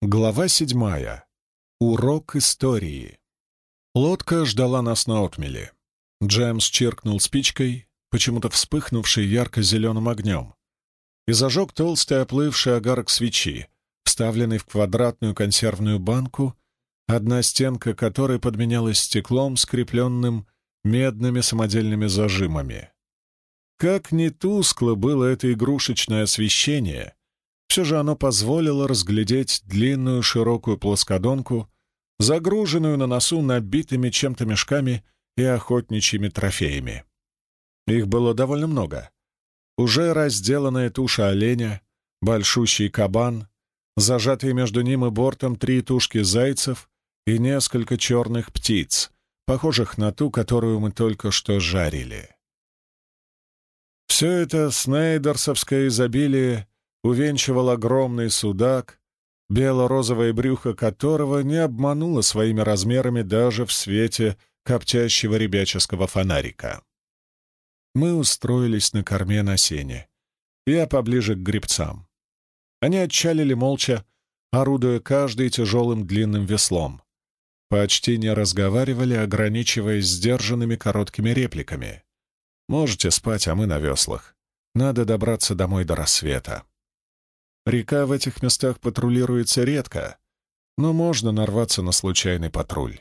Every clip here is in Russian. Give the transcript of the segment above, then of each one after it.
Глава седьмая. Урок истории. Лодка ждала нас на отмеле. Джемс чиркнул спичкой, почему-то вспыхнувшей ярко-зеленым огнем, и зажег толстый оплывший огарок свечи, вставленный в квадратную консервную банку, одна стенка которой подменялась стеклом, скрепленным медными самодельными зажимами. Как ни тускло было это игрушечное освещение, все же оно позволило разглядеть длинную широкую плоскодонку, загруженную на носу набитыми чем-то мешками и охотничьими трофеями. Их было довольно много. Уже разделанная туша оленя, большущий кабан, зажатые между ним и бортом три тушки зайцев и несколько черных птиц, похожих на ту, которую мы только что жарили. Все это снейдерсовское изобилие увенчивал огромный судак, бело-розовое брюхо которого не обмануло своими размерами даже в свете коптящего ребяческого фонарика. Мы устроились на корме на сене, я поближе к грибцам. Они отчалили молча, орудуя каждый тяжелым длинным веслом. Почти не разговаривали, ограничиваясь сдержанными короткими репликами. «Можете спать, а мы на веслах. Надо добраться домой до рассвета». Река в этих местах патрулируется редко, но можно нарваться на случайный патруль.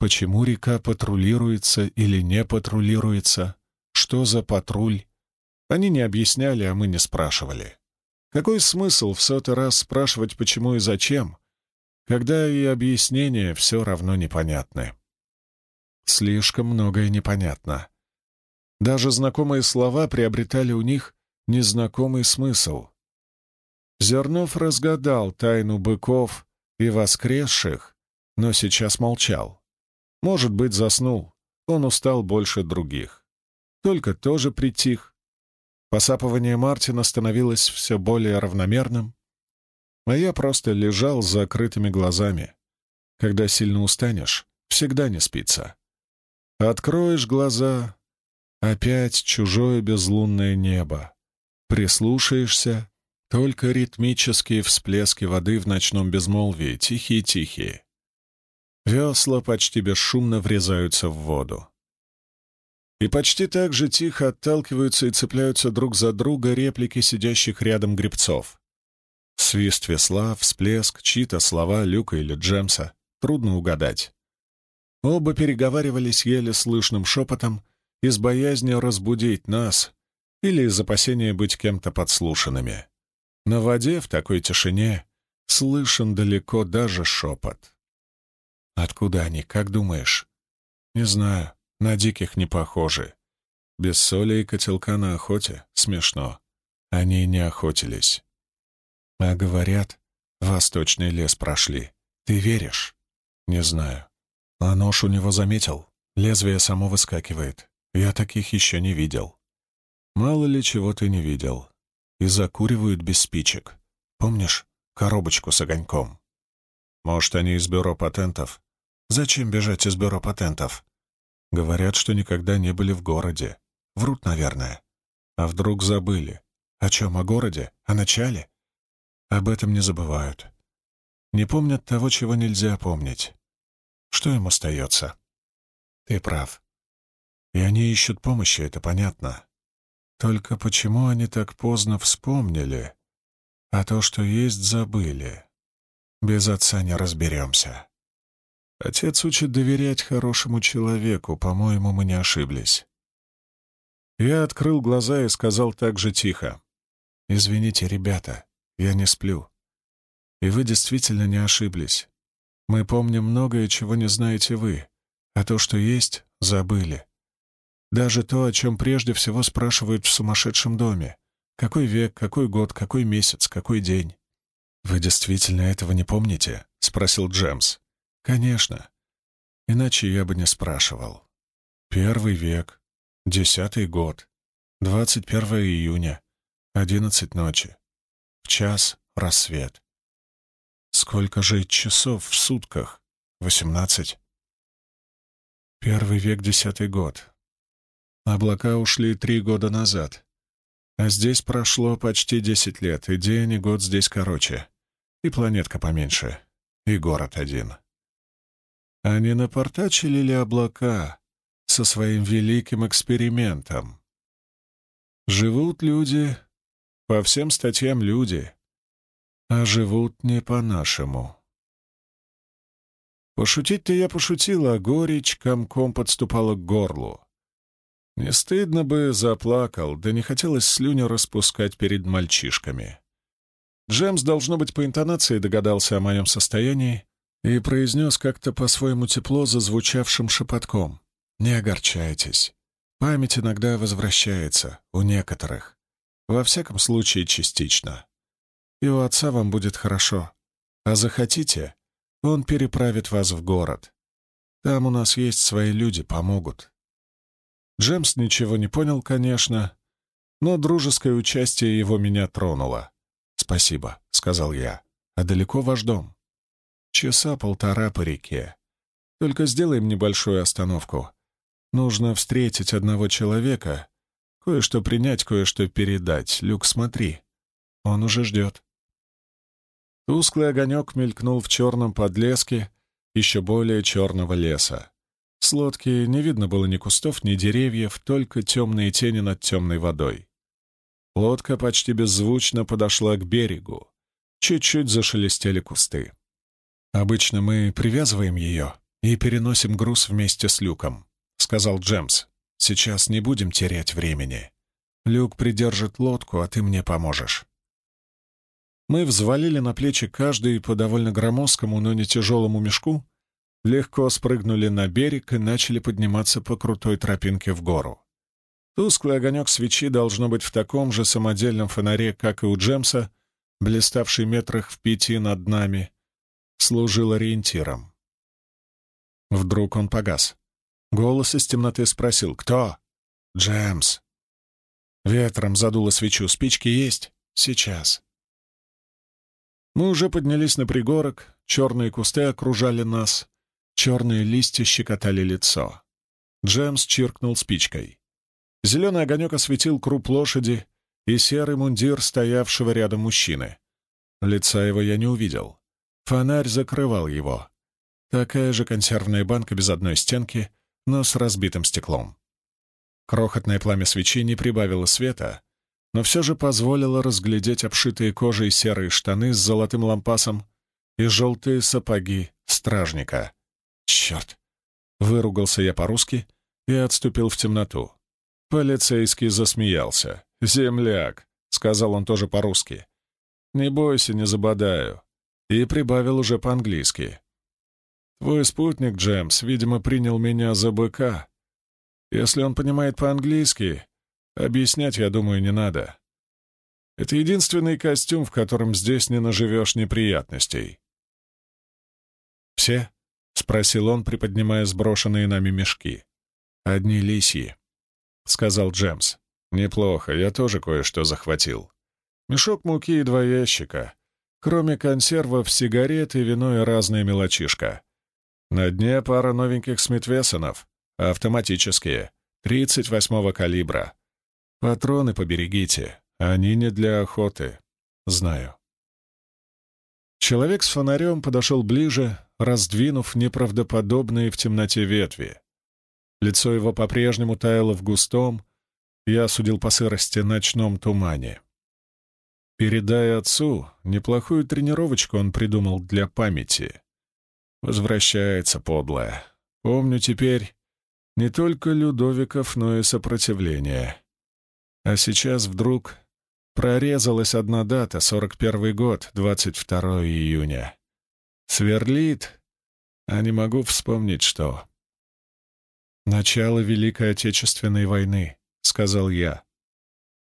Почему река патрулируется или не патрулируется? Что за патруль? Они не объясняли, а мы не спрашивали. Какой смысл в сотый раз спрашивать, почему и зачем, когда и объяснения все равно непонятны? Слишком многое непонятно. Даже знакомые слова приобретали у них незнакомый смысл. Зернов разгадал тайну быков и воскресших, но сейчас молчал. Может быть, заснул. Он устал больше других. Только тоже притих. Посапывание Мартина становилось все более равномерным, а я просто лежал с закрытыми глазами. Когда сильно устанешь, всегда не спится. Откроешь глаза — опять чужое безлунное небо. Прислушаешься только ритмические всплески воды в ночном безмолвии, тихие-тихие. Весла почти бесшумно врезаются в воду. И почти так же тихо отталкиваются и цепляются друг за друга реплики сидящих рядом гребцов. Свист весла, всплеск, чьи-то слова Люка или Джемса. Трудно угадать. Оба переговаривались еле слышным шепотом из боязни разбудить нас или из опасения быть кем-то подслушанными. На воде в такой тишине слышен далеко даже шепот. Откуда они, как думаешь? Не знаю, на диких не похожи. Без соли и котелка на охоте смешно. Они не охотились. А говорят, восточный лес прошли. Ты веришь? Не знаю. А нож у него заметил. Лезвие само выскакивает. Я таких еще не видел. Мало ли чего ты не видел и закуривают без спичек. Помнишь коробочку с огоньком? Может, они из бюро патентов? Зачем бежать из бюро патентов? Говорят, что никогда не были в городе. Врут, наверное. А вдруг забыли? О чем, о городе? О начале? Об этом не забывают. Не помнят того, чего нельзя помнить. Что им остается? Ты прав. И они ищут помощи, это понятно. Только почему они так поздно вспомнили, а то, что есть, забыли? Без отца не разберемся. Отец учит доверять хорошему человеку, по-моему, мы не ошиблись. Я открыл глаза и сказал так же тихо. «Извините, ребята, я не сплю. И вы действительно не ошиблись. Мы помним многое, чего не знаете вы, а то, что есть, забыли. Даже то, о чем прежде всего спрашивают в сумасшедшем доме. Какой век, какой год, какой месяц, какой день? «Вы действительно этого не помните?» — спросил Джемс. «Конечно. Иначе я бы не спрашивал. Первый век, десятый год, двадцать первое июня, одиннадцать ночи. В час рассвет. Сколько же часов в сутках? Восемнадцать. Первый век, десятый год. Облака ушли три года назад. А здесь прошло почти десять лет, и день, и год здесь короче. И планетка поменьше, и город один. А не напортачили ли облака со своим великим экспериментом? Живут люди, по всем статьям люди, а живут не по-нашему. Пошутить-то я пошутил, а горечь комком подступала к горлу. Не стыдно бы, заплакал, да не хотелось слюню распускать перед мальчишками. Джемс, должно быть, по интонации догадался о моем состоянии и произнес как-то по-своему тепло зазвучавшим шепотком. «Не огорчайтесь. Память иногда возвращается, у некоторых. Во всяком случае, частично. И у отца вам будет хорошо. А захотите, он переправит вас в город. Там у нас есть свои люди, помогут». Джемс ничего не понял, конечно, но дружеское участие его меня тронуло. «Спасибо», — сказал я. «А далеко ваш дом?» «Часа полтора по реке. Только сделаем небольшую остановку. Нужно встретить одного человека, кое-что принять, кое-что передать. Люк, смотри. Он уже ждет». Тусклый огонек мелькнул в черном подлеске еще более черного леса. С лодки не видно было ни кустов, ни деревьев, только темные тени над темной водой. Лодка почти беззвучно подошла к берегу. Чуть-чуть зашелестели кусты. «Обычно мы привязываем ее и переносим груз вместе с Люком», — сказал Джемс. «Сейчас не будем терять времени. Люк придержит лодку, а ты мне поможешь». Мы взвалили на плечи каждый по довольно громоздкому, но не тяжелому мешку, легко спрыгнули на берег и начали подниматься по крутой тропинке в гору. Тусклый огонек свечи должно быть в таком же самодельном фонаре, как и у Джемса, блиставший метрах в пяти над нами, служил ориентиром. Вдруг он погас. Голос из темноты спросил «Кто?» «Джемс». Ветром задуло свечу. «Спички есть?» «Сейчас». Мы уже поднялись на пригорок, черные кусты окружали нас, Черные листья щекотали лицо. Джемс чиркнул спичкой. Зеленый огонек осветил круп лошади и серый мундир стоявшего рядом мужчины. Лица его я не увидел. Фонарь закрывал его. Такая же консервная банка без одной стенки, но с разбитым стеклом. Крохотное пламя свечи не прибавило света, но все же позволило разглядеть обшитые кожей серые штаны с золотым лампасом и желтые сапоги стражника, «Черт!» — выругался я по-русски и отступил в темноту. Полицейский засмеялся. «Земляк!» — сказал он тоже по-русски. «Не бойся, не забодаю». И прибавил уже по-английски. «Твой спутник, Джемс, видимо, принял меня за быка. Если он понимает по-английски, объяснять, я думаю, не надо. Это единственный костюм, в котором здесь не наживешь неприятностей». «Все?» — спросил он, приподнимая сброшенные нами мешки. «Одни лисьи», — сказал Джемс. «Неплохо, я тоже кое-что захватил. Мешок муки и два ящика. Кроме консервов, сигареты, вино и разная мелочишка. На дне пара новеньких Смитвессонов, автоматические, 38-го калибра. Патроны поберегите, они не для охоты. Знаю». Человек с фонарем подошел ближе, раздвинув неправдоподобные в темноте ветви. Лицо его по-прежнему таяло в густом, я судил по сырости, ночном тумане. Передая отцу, неплохую тренировочку он придумал для памяти. Возвращается подлая. Помню теперь не только Людовиков, но и сопротивление. А сейчас вдруг прорезалась одна дата, 41 год, 22 июня. Сверлит, а не могу вспомнить, что. «Начало Великой Отечественной войны», — сказал я.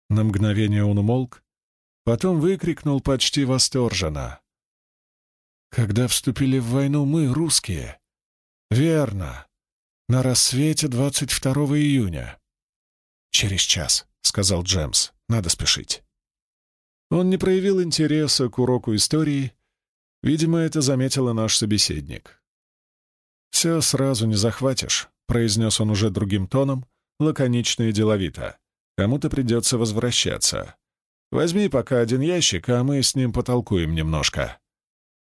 На мгновение он умолк, потом выкрикнул почти восторженно. «Когда вступили в войну мы, русские?» «Верно. На рассвете 22 июня». «Через час», — сказал Джемс. «Надо спешить». Он не проявил интереса к уроку истории, Видимо, это заметила наш собеседник. «Все сразу не захватишь», — произнес он уже другим тоном, лаконично и деловито. «Кому-то придется возвращаться. Возьми пока один ящик, а мы с ним потолкуем немножко.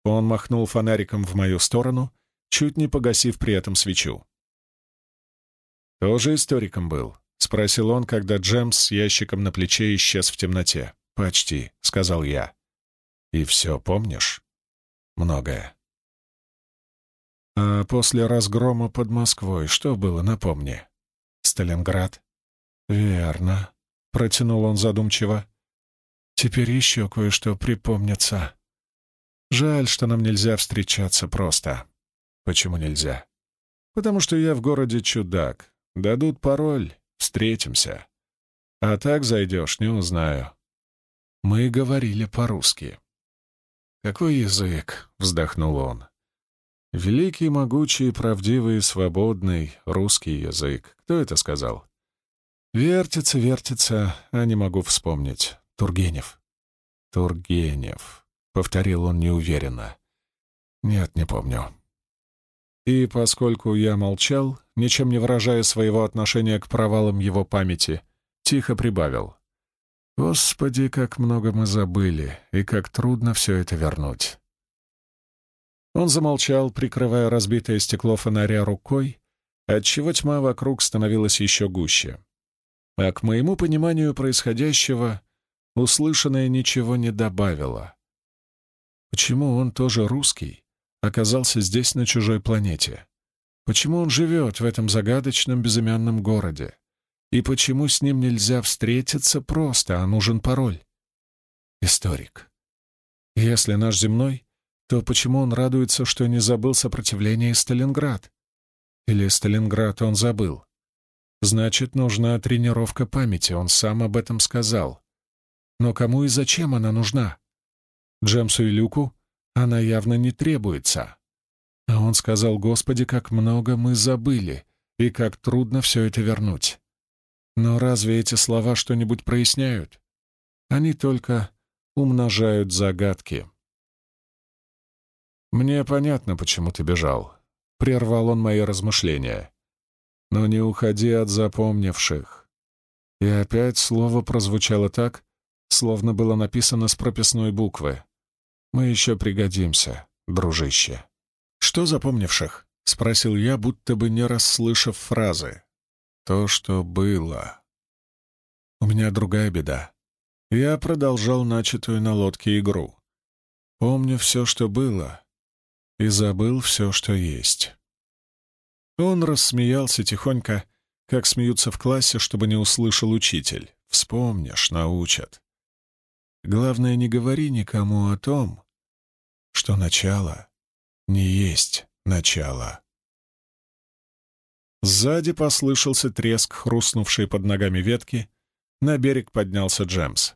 Он махнул фонариком в мою сторону, чуть не погасив при этом свечу. «Тоже историком был?» — спросил он, когда Джемс с ящиком на плече исчез в темноте. «Почти», — сказал я. «И все помнишь?» «Многое». «А после разгрома под Москвой что было, напомни?» «Сталинград?» «Верно», — протянул он задумчиво. «Теперь еще кое-что припомнится. Жаль, что нам нельзя встречаться просто». «Почему нельзя?» «Потому что я в городе чудак. Дадут пароль, встретимся. А так зайдешь, не узнаю». Мы говорили по-русски. «Какой язык?» — вздохнул он. «Великий, могучий, правдивый, свободный русский язык. Кто это сказал?» «Вертится, вертится, а не могу вспомнить. Тургенев». «Тургенев», — повторил он неуверенно. «Нет, не помню». И поскольку я молчал, ничем не выражая своего отношения к провалам его памяти, тихо прибавил. «Господи, как много мы забыли, и как трудно все это вернуть». Он замолчал, прикрывая разбитое стекло фонаря рукой, отчего тьма вокруг становилась еще гуще. А к моему пониманию происходящего услышанное ничего не добавило. Почему он тоже русский? оказался здесь, на чужой планете? Почему он живет в этом загадочном безымянном городе? И почему с ним нельзя встретиться просто, а нужен пароль? Историк. Если наш земной, то почему он радуется, что не забыл сопротивление Сталинград? Или Сталинград он забыл? Значит, нужна тренировка памяти, он сам об этом сказал. Но кому и зачем она нужна? Джемсу и Люку она явно не требуется. А он сказал, Господи, как много мы забыли, и как трудно все это вернуть. Но разве эти слова что-нибудь проясняют? Они только умножают загадки. «Мне понятно, почему ты бежал», — прервал он мои размышления. «Но не уходи от запомнивших». И опять слово прозвучало так, словно было написано с прописной буквы. Мы еще пригодимся, дружище. Что запомнивших? — спросил я, будто бы не расслышав фразы. То, что было. У меня другая беда. Я продолжал начатую на лодке игру. Помню все, что было, и забыл все, что есть. Он рассмеялся тихонько, как смеются в классе, чтобы не услышал учитель. Вспомнишь, научат. Главное, не говори никому о том, что начало не есть начало. Сзади послышался треск, хрустнувшей под ногами ветки. На берег поднялся Джемс.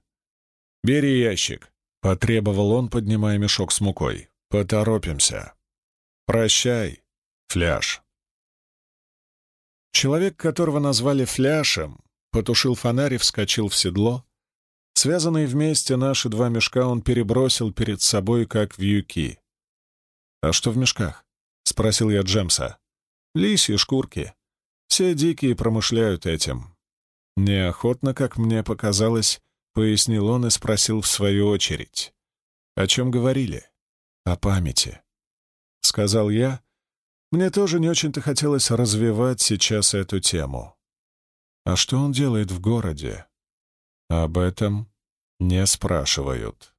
«Бери ящик», — потребовал он, поднимая мешок с мукой. «Поторопимся». «Прощай, фляж». Человек, которого назвали фляшем, потушил фонарь и вскочил в седло, Связанные вместе наши два мешка он перебросил перед собой, как вьюки. «А что в мешках?» — спросил я Джемса. «Лисьи шкурки. Все дикие промышляют этим». Неохотно, как мне показалось, пояснил он и спросил в свою очередь. «О чем говорили?» «О памяти», — сказал я. Мне тоже не очень-то хотелось развивать сейчас эту тему. «А что он делает в городе?» Об этом не спрашивают.